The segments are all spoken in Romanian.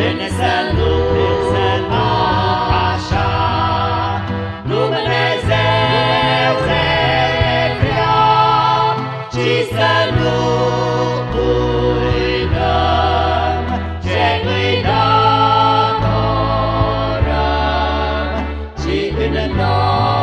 Bine să nu, să nu așa. Se vrea Și să nu uităm Ce îi Și în noi.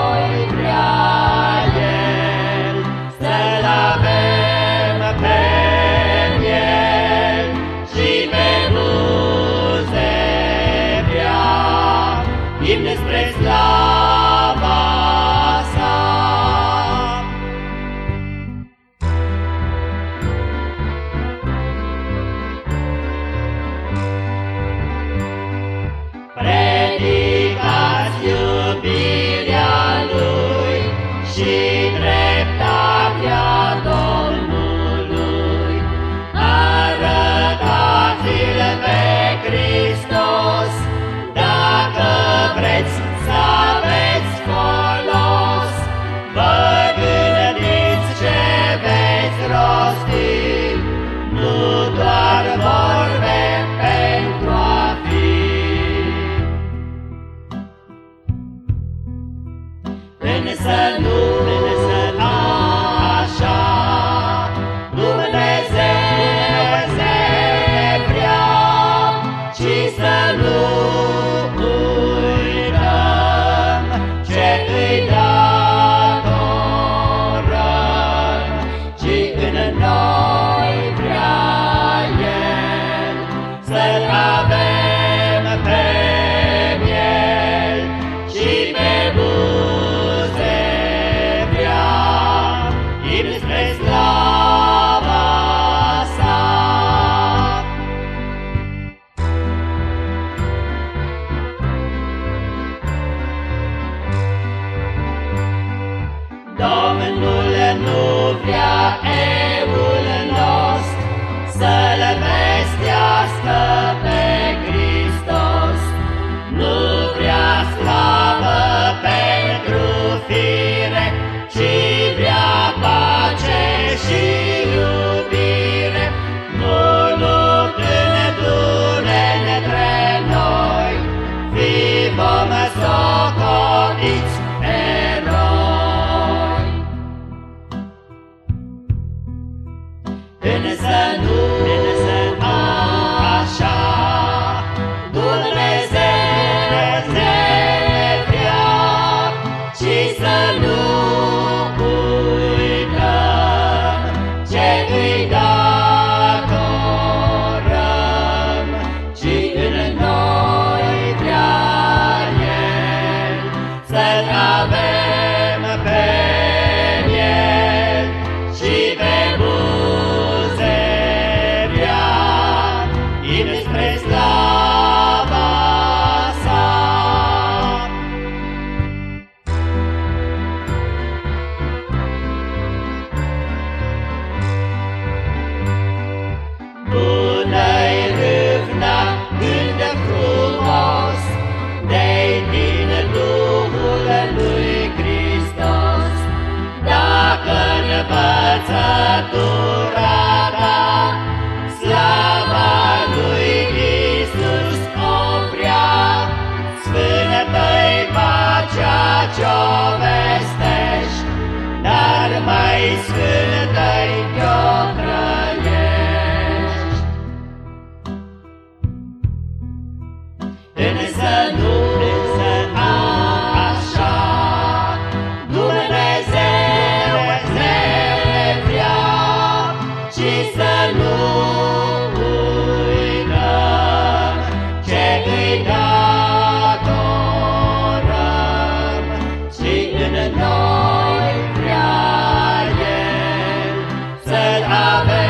she să nu nu vrea eul nostru să-l vestească pe Hristos. Nu vrea slavă pentru fire, ci vrea pace și iubire. Unul în tunel între noi, fi vom socodiți Amen.